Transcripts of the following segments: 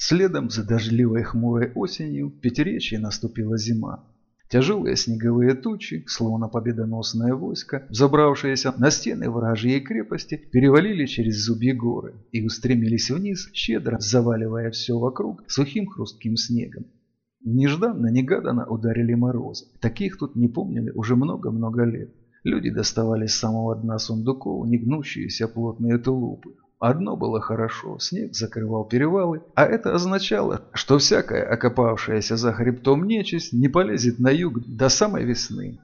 Следом за дождливой хмурой осенью в Пятеречье наступила зима. Тяжелые снеговые тучи, словно победоносное войско, забравшиеся на стены вражьей крепости, перевалили через зубьи горы и устремились вниз, щедро заваливая все вокруг сухим хрустким снегом. Нежданно-негаданно ударили морозы. Таких тут не помнили уже много-много лет. Люди доставали с самого дна сундуков негнущиеся плотные тулупы. Одно было хорошо, снег закрывал перевалы, а это означало, что всякая окопавшаяся за хребтом нечисть не полезет на юг до самой весны.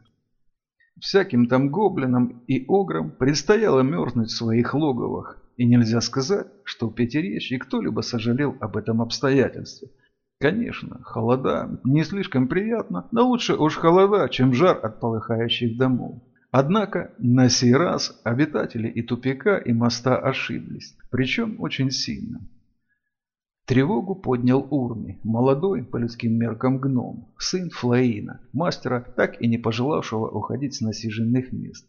Всяким там гоблинам и ограм предстояло мерзнуть в своих логовах, и нельзя сказать, что в Пятеречье кто-либо сожалел об этом обстоятельстве. Конечно, холода не слишком приятно, но лучше уж холода, чем жар от полыхающих домов. Однако на сей раз обитатели и тупика, и моста ошиблись, причем очень сильно. Тревогу поднял Урми, молодой, по людским меркам гном, сын Флоина, мастера, так и не пожелавшего уходить с насиженных мест.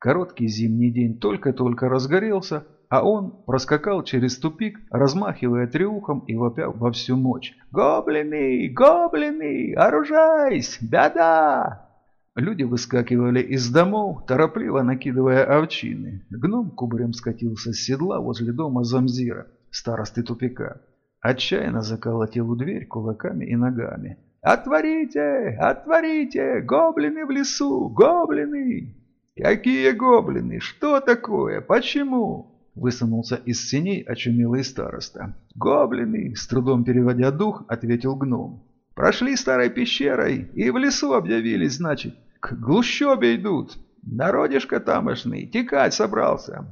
Короткий зимний день только-только разгорелся, а он проскакал через тупик, размахивая треухом и вопя во всю мощь. «Гоблины! Гоблины! Оружайсь! Беда!» Люди выскакивали из домов, торопливо накидывая овчины. Гном кубарем скатился с седла возле дома Замзира, старосты тупика. Отчаянно заколотил у дверь кулаками и ногами. «Отворите! Отворите! Гоблины в лесу! Гоблины!» «Какие гоблины? Что такое? Почему?» Высунулся из синей очумелый староста. «Гоблины!» – с трудом переводя дух, ответил гном. Прошли старой пещерой и в лесу объявились, значит. К глущобе идут. Народишко тамошный, текать собрался.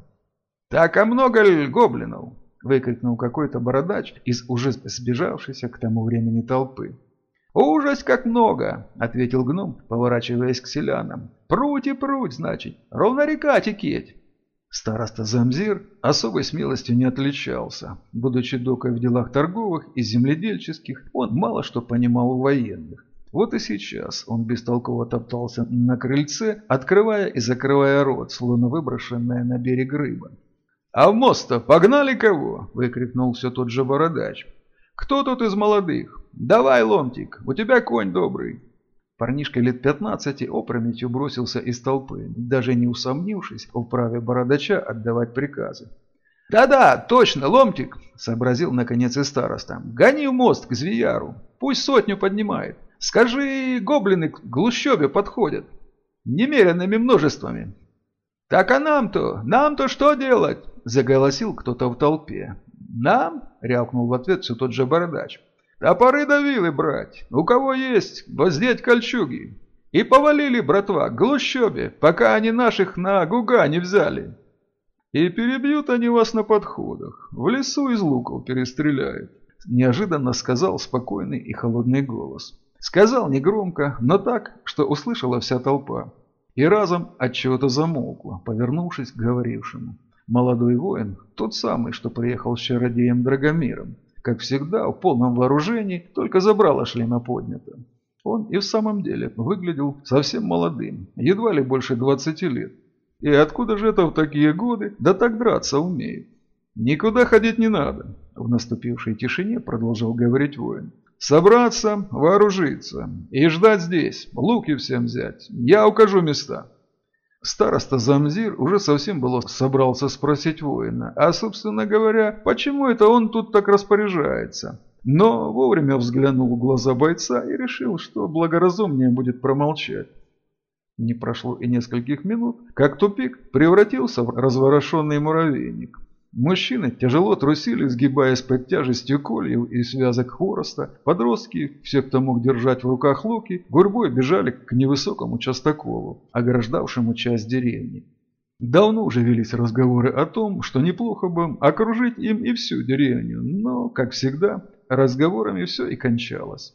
Так, а много ли гоблинов? Выкрикнул какой-то бородач из уже сбежавшейся к тому времени толпы. «Ужас как много!» — ответил гном, поворачиваясь к селянам. «Пруть и пруть, значит, ровно река текеть!» Староста Замзир особой смелостью не отличался. Будучи докой в делах торговых и земледельческих, он мало что понимал у военных. Вот и сейчас он бестолково топтался на крыльце, открывая и закрывая рот, словно выброшенная на берег рыба. «А в мост-то погнали кого?» – выкрикнул все тот же бородач. «Кто тут из молодых? Давай, ломтик, у тебя конь добрый». Парнишка лет 15 опрометью бросился из толпы, даже не усомнившись в праве бородача отдавать приказы. «Да-да, точно, ломтик!» – сообразил наконец и староста. «Гони в мост к Звияру, пусть сотню поднимает. Скажи, гоблины к Глущебе подходят. Немеренными множествами». «Так а нам-то, нам-то что делать?» – заголосил кто-то в толпе. «Нам?» – рявкнул в ответ все тот же бородач. Топоры до вилы брать, у кого есть, воздеть кольчуги. И повалили, братва, к глущобе, пока они наших на гуга не взяли. И перебьют они вас на подходах, в лесу из луков перестреляют. Неожиданно сказал спокойный и холодный голос. Сказал негромко, но так, что услышала вся толпа. И разом от чего-то замолкла, повернувшись к говорившему. Молодой воин, тот самый, что приехал с чародеем Драгомиром, как всегда, в полном вооружении, только забрало шлема поднято. Он и в самом деле выглядел совсем молодым, едва ли больше 20 лет. И откуда же это в такие годы, да так драться умеет? Никуда ходить не надо, в наступившей тишине продолжал говорить воин. Собраться, вооружиться и ждать здесь, луки всем взять. Я укажу места. Староста Замзир уже совсем было собрался спросить воина, а, собственно говоря, почему это он тут так распоряжается? Но вовремя взглянул в глаза бойца и решил, что благоразумнее будет промолчать. Не прошло и нескольких минут, как тупик превратился в разворошенный муравейник. Мужчины тяжело трусили, сгибаясь под тяжестью кольев и связок хвороста. Подростки, все, кто мог держать в руках луки, гурьбой бежали к невысокому частоколу, ограждавшему часть деревни. Давно уже велись разговоры о том, что неплохо бы окружить им и всю деревню, но, как всегда, разговорами все и кончалось.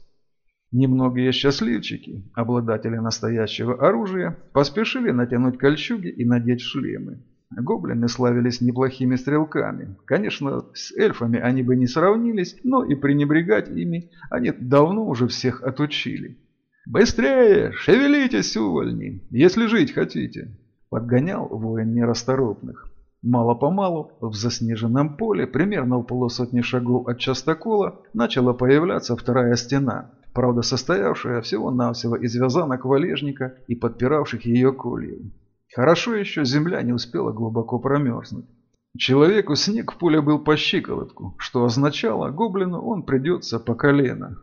Немногие счастливчики, обладатели настоящего оружия, поспешили натянуть кольчуги и надеть шлемы. Гоблины славились неплохими стрелками. Конечно, с эльфами они бы не сравнились, но и пренебрегать ими они давно уже всех отучили. «Быстрее! Шевелитесь, увольни, если жить хотите!» Подгонял воин нерасторопных. Мало-помалу в заснеженном поле, примерно в полусотни шагов от частокола, начала появляться вторая стена, правда состоявшая всего-навсего из вязанок валежника и подпиравших ее кольев. Хорошо еще земля не успела глубоко промерзнуть. Человеку снег в поле был по щиколотку, что означало, гоблину он придется по колено.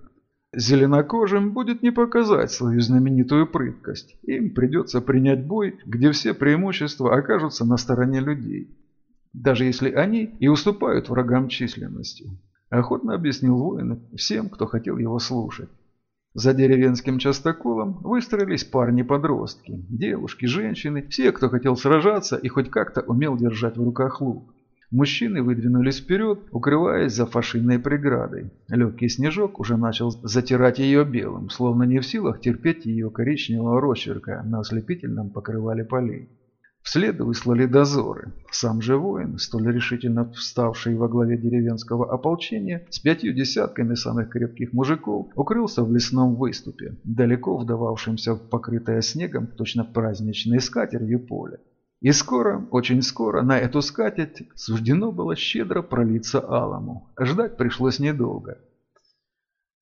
Зеленокожим будет не показать свою знаменитую прыткость. Им придется принять бой, где все преимущества окажутся на стороне людей. Даже если они и уступают врагам численностью. Охотно объяснил воин всем, кто хотел его слушать. За деревенским частоколом выстроились парни-подростки, девушки, женщины, все, кто хотел сражаться и хоть как-то умел держать в руках лук. Мужчины выдвинулись вперед, укрываясь за фашинной преградой. Легкий снежок уже начал затирать ее белым, словно не в силах терпеть ее коричневого росчерка на ослепительном покрывале полей. Вслед выслали дозоры. Сам же воин, столь решительно вставший во главе деревенского ополчения, с пятью десятками самых крепких мужиков, укрылся в лесном выступе, далеко вдававшемся в покрытое снегом точно праздничной скатертью поле. И скоро, очень скоро, на эту скатерть суждено было щедро пролиться алому. Ждать пришлось недолго.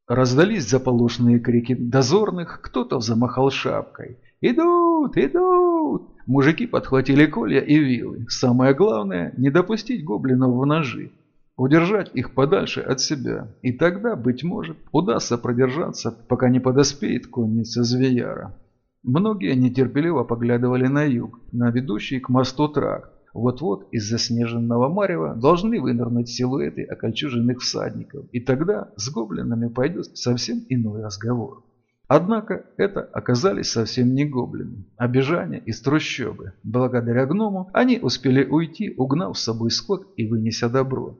Раздались заполошенные крики дозорных, кто-то замахал шапкой. «Идут! Идут!» Мужики подхватили колья и вилы. Самое главное – не допустить гоблинов в ножи. Удержать их подальше от себя. И тогда, быть может, удастся продержаться, пока не подоспеет конница Звеяра. Многие нетерпеливо поглядывали на юг, на ведущий к мосту тракт. Вот-вот из заснеженного марева должны вынырнуть силуэты окольчуженных всадников. И тогда с гоблинами пойдет совсем иной разговор. Однако это оказались совсем не гоблины, а бежане из трущобы. Благодаря гному они успели уйти, угнав с собой скот и вынеся добро.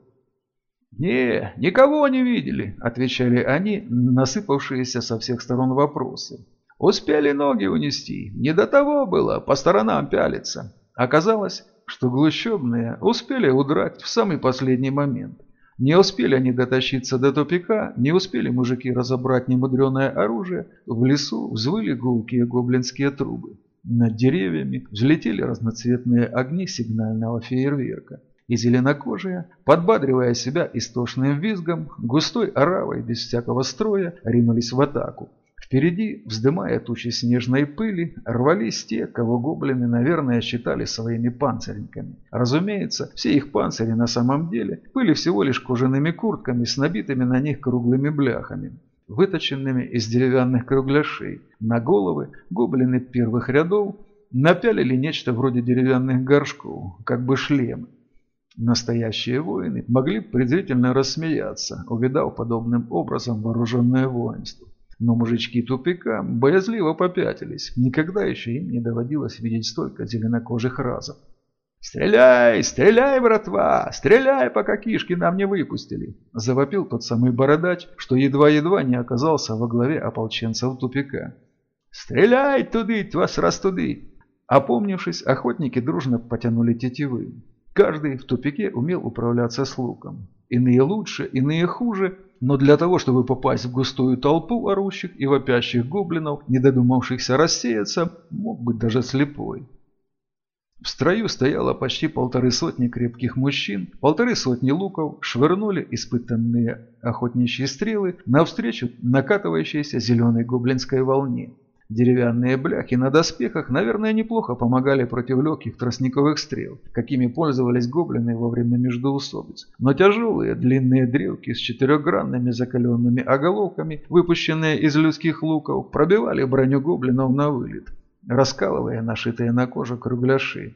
«Не, никого не видели», – отвечали они, насыпавшиеся со всех сторон вопросы. «Успели ноги унести, не до того было, по сторонам пялиться». Оказалось, что глущебные успели удрать в самый последний момент. Не успели они дотащиться до тупика, не успели мужики разобрать немудреное оружие, в лесу взвыли гулкие гоблинские трубы. Над деревьями взлетели разноцветные огни сигнального фейерверка. И зеленокожие, подбадривая себя истошным визгом, густой оравой без всякого строя ринулись в атаку. Впереди, вздымая тучи снежной пыли, рвались те, кого гоблины, наверное, считали своими панцирниками. Разумеется, все их панцири на самом деле были всего лишь кожаными куртками с набитыми на них круглыми бляхами, выточенными из деревянных кругляшей. На головы гоблины первых рядов напялили нечто вроде деревянных горшков, как бы шлемы. Настоящие воины могли презрительно рассмеяться, увидав подобным образом вооруженное воинство. Но мужички тупика боязливо попятились. Никогда еще им не доводилось видеть столько зеленокожих разов. «Стреляй! Стреляй, братва! Стреляй, пока кишки нам не выпустили!» Завопил тот самый бородач, что едва-едва не оказался во главе ополченцев тупика. «Стреляй туды, вас раз туды!» Опомнившись, охотники дружно потянули тетивы. Каждый в тупике умел управляться с луком. Иные лучше, иные хуже, но для того, чтобы попасть в густую толпу орущих и вопящих гоблинов, не додумавшихся рассеяться, мог быть даже слепой. В строю стояло почти полторы сотни крепких мужчин, полторы сотни луков швырнули испытанные охотничьи стрелы навстречу накатывающейся зеленой гоблинской волне. Деревянные бляхи на доспехах, наверное, неплохо помогали против легких тростниковых стрел, какими пользовались гоблины во время междоусобиц. Но тяжелые длинные дрелки с четырехгранными закаленными оголовками, выпущенные из людских луков, пробивали броню гоблинов на вылет, раскалывая нашитые на кожу кругляши.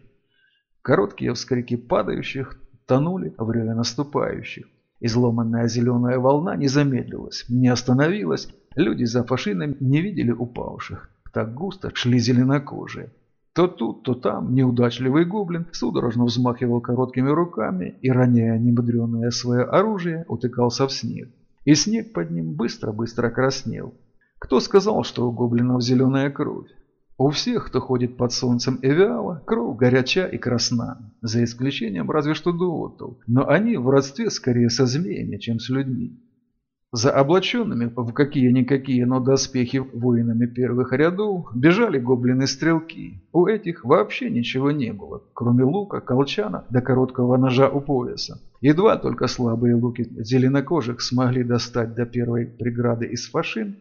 Короткие вскрики падающих тонули в реве наступающих. Изломанная зеленая волна не замедлилась, не остановилась, Люди за фашинами не видели упавших. Так густо шли зеленокожие. То тут, то там неудачливый гоблин судорожно взмахивал короткими руками и, роняя немудреное свое оружие, утыкался в снег. И снег под ним быстро-быстро краснел. Кто сказал, что у гоблинов зеленая кровь? У всех, кто ходит под солнцем Эвиала, кровь горяча и красна, за исключением разве что дуотов, но они в родстве скорее со змеями, чем с людьми. За облаченными в какие-никакие, но доспехи воинами первых рядов бежали гоблины-стрелки. У этих вообще ничего не было, кроме лука, колчана да короткого ножа у пояса. Едва только слабые луки зеленокожих смогли достать до первой преграды из фашин,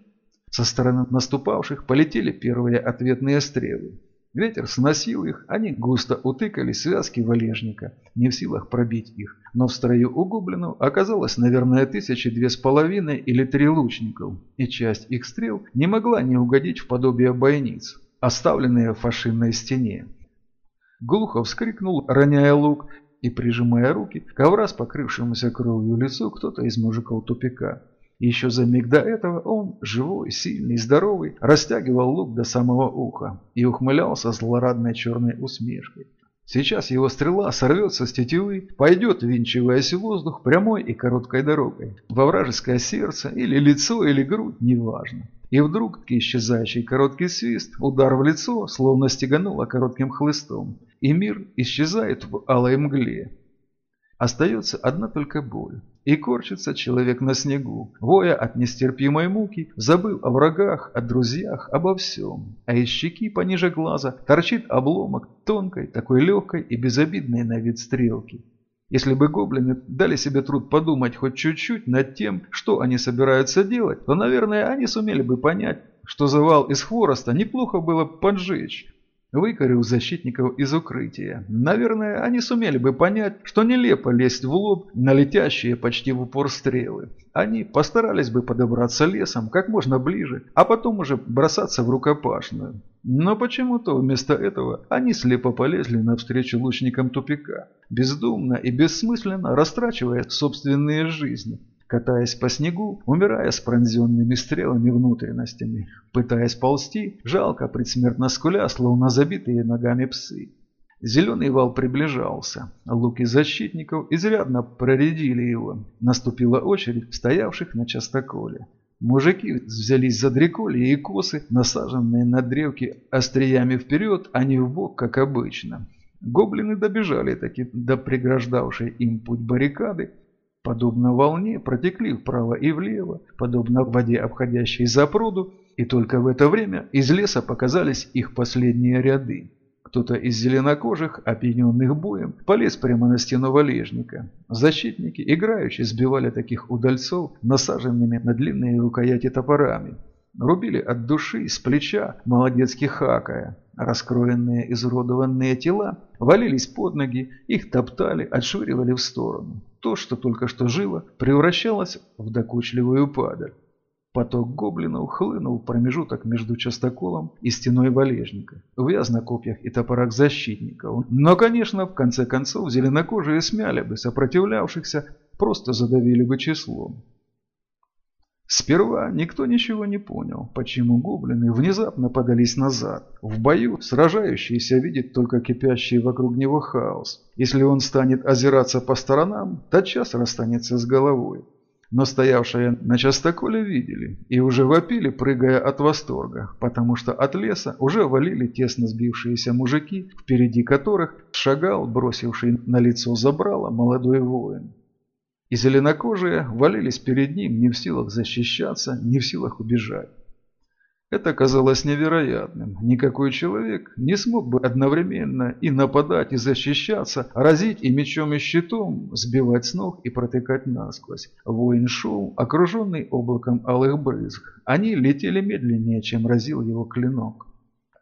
со стороны наступавших полетели первые ответные стрелы. Ветер сносил их, они густо утыкали связки валежника, не в силах пробить их. Но в строю у оказалось, наверное, тысячи две с половиной или три лучников, и часть их стрел не могла не угодить в подобие бойниц, оставленные в фашинной стене. Глухо вскрикнул, роняя лук, и прижимая руки к овраз покрывшемуся кровью лицу кто-то из мужиков тупика. Еще за миг до этого он, живой, сильный, здоровый, растягивал лук до самого уха и ухмылялся злорадной черной усмешкой. Сейчас его стрела сорвется с тетивы, пойдет, винчиваясь в воздух, прямой и короткой дорогой. Во вражеское сердце или лицо, или грудь, неважно. И вдруг исчезающий короткий свист, удар в лицо, словно стегануло коротким хлыстом, и мир исчезает в алой мгле. Остается одна только боль. И корчится человек на снегу, воя от нестерпимой муки, забыл о врагах, о друзьях, обо всем. А из щеки пониже глаза торчит обломок тонкой, такой легкой и безобидной на вид стрелки. Если бы гоблины дали себе труд подумать хоть чуть-чуть над тем, что они собираются делать, то, наверное, они сумели бы понять, что завал из хвороста неплохо было поджечь, Выкорил защитников из укрытия. Наверное, они сумели бы понять, что нелепо лезть в лоб на летящие почти в упор стрелы. Они постарались бы подобраться лесом как можно ближе, а потом уже бросаться в рукопашную. Но почему-то вместо этого они слепо полезли навстречу лучникам тупика, бездумно и бессмысленно растрачивая собственные жизни, катаясь по снегу, умирая с пронзенными стрелами внутренностями, пытаясь ползти, жалко предсмертно скуля, словно забитые ногами псы. Зеленый вал приближался. Луки защитников изрядно проредили его. Наступила очередь стоявших на частоколе. Мужики взялись за дреколья и косы, насаженные на древки остриями вперед, а не в бок, как обычно. Гоблины добежали таки до преграждавшей им путь баррикады подобно волне, протекли вправо и влево, подобно воде, обходящей за пруду, и только в это время из леса показались их последние ряды. Кто-то из зеленокожих, опьяненных боем, полез прямо на стену валежника. Защитники, играючи, сбивали таких удальцов насаженными на длинные рукояти топорами. Рубили от души, с плеча, молодецки хакая. Раскроенные изуродованные тела валились под ноги, их топтали, отшвыривали в сторону. То, что только что жило, превращалось в докучливую падаль. Поток гоблинов хлынул в промежуток между частоколом и стеной валежника, увяз на копьях и топорах защитников. Но, конечно, в конце концов, зеленокожие смяли бы сопротивлявшихся, просто задавили бы числом. Сперва никто ничего не понял, почему гоблины внезапно подались назад. В бою сражающийся видит только кипящий вокруг него хаос. Если он станет озираться по сторонам, тотчас расстанется с головой. Но стоявшие на частоколе видели и уже вопили, прыгая от восторга, потому что от леса уже валили тесно сбившиеся мужики, впереди которых шагал, бросивший на лицо забрало, молодой воин и зеленокожие валились перед ним не в силах защищаться, не в силах убежать. Это казалось невероятным. Никакой человек не смог бы одновременно и нападать, и защищаться, разить и мечом, и щитом, сбивать с ног и протыкать насквозь. Воин шел, окруженный облаком алых брызг. Они летели медленнее, чем разил его клинок.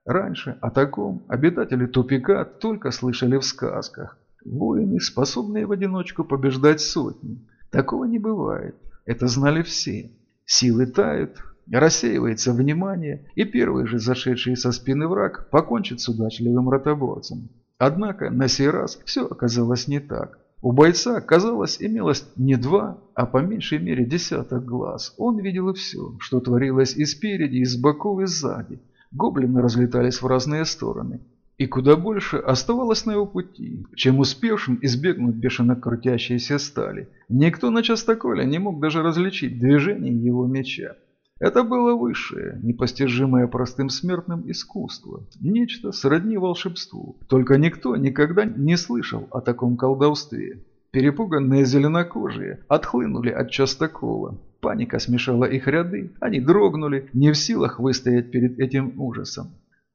Раньше о таком обитатели тупика только слышали в сказках. Воины, способные в одиночку побеждать сотни. Такого не бывает. Это знали все. Силы тают, рассеивается внимание, и первый же зашедший со спины враг покончит с удачливым ротоборцем. Однако на сей раз все оказалось не так. У бойца, казалось, имелось не два, а по меньшей мере десяток глаз. Он видел и все, что творилось и спереди, и с боков, и сзади. Гоблины разлетались в разные стороны и куда больше оставалось на его пути, чем успевшим избегнуть бешено крутящейся стали. Никто на частоколе не мог даже различить движение его меча. Это было высшее, непостижимое простым смертным искусство, нечто сродни волшебству. Только никто никогда не слышал о таком колдовстве. Перепуганные зеленокожие отхлынули от частокола. Паника смешала их ряды, они дрогнули, не в силах выстоять перед этим ужасом.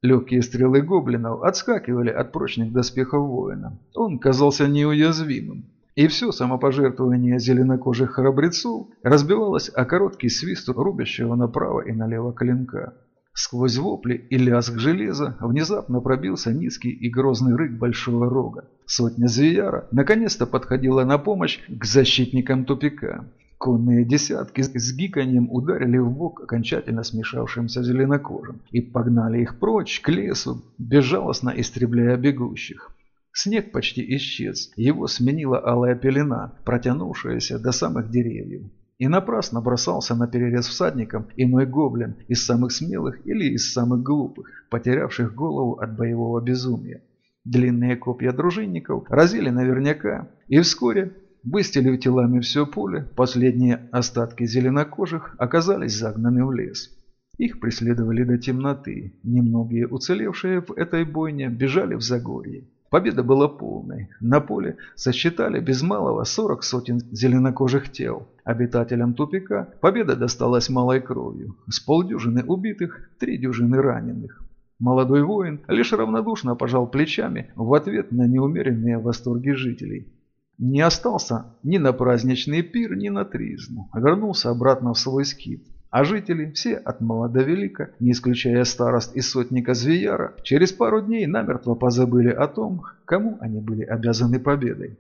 Легкие стрелы гоблинов отскакивали от прочных доспехов воина. Он казался неуязвимым. И все самопожертвование зеленокожих храбрецов разбивалось о короткий свист рубящего направо и налево клинка. Сквозь вопли и лязг железа внезапно пробился низкий и грозный рык большого рога. Сотня Звияра наконец-то подходила на помощь к защитникам тупика. Конные десятки с гиканьем ударили в бок окончательно смешавшимся зеленокожим и погнали их прочь к лесу, безжалостно истребляя бегущих. Снег почти исчез, его сменила алая пелена, протянувшаяся до самых деревьев. И напрасно бросался на перерез всадникам иной гоблин из самых смелых или из самых глупых, потерявших голову от боевого безумия. Длинные копья дружинников разили наверняка, и вскоре, выстелив телами все поле, последние остатки зеленокожих оказались загнаны в лес. Их преследовали до темноты, немногие уцелевшие в этой бойне бежали в Загорье. Победа была полной. На поле сосчитали без малого 40 сотен зеленокожих тел. Обитателям тупика победа досталась малой кровью. С полдюжины убитых, три дюжины раненых. Молодой воин лишь равнодушно пожал плечами в ответ на неумеренные восторги жителей. Не остался ни на праздничный пир, ни на тризну. Вернулся обратно в свой скит. А жители, все от мала до велика, не исключая старост и сотника Звияра, через пару дней намертво позабыли о том, кому они были обязаны победой.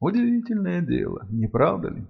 Удивительное дело, не правда ли?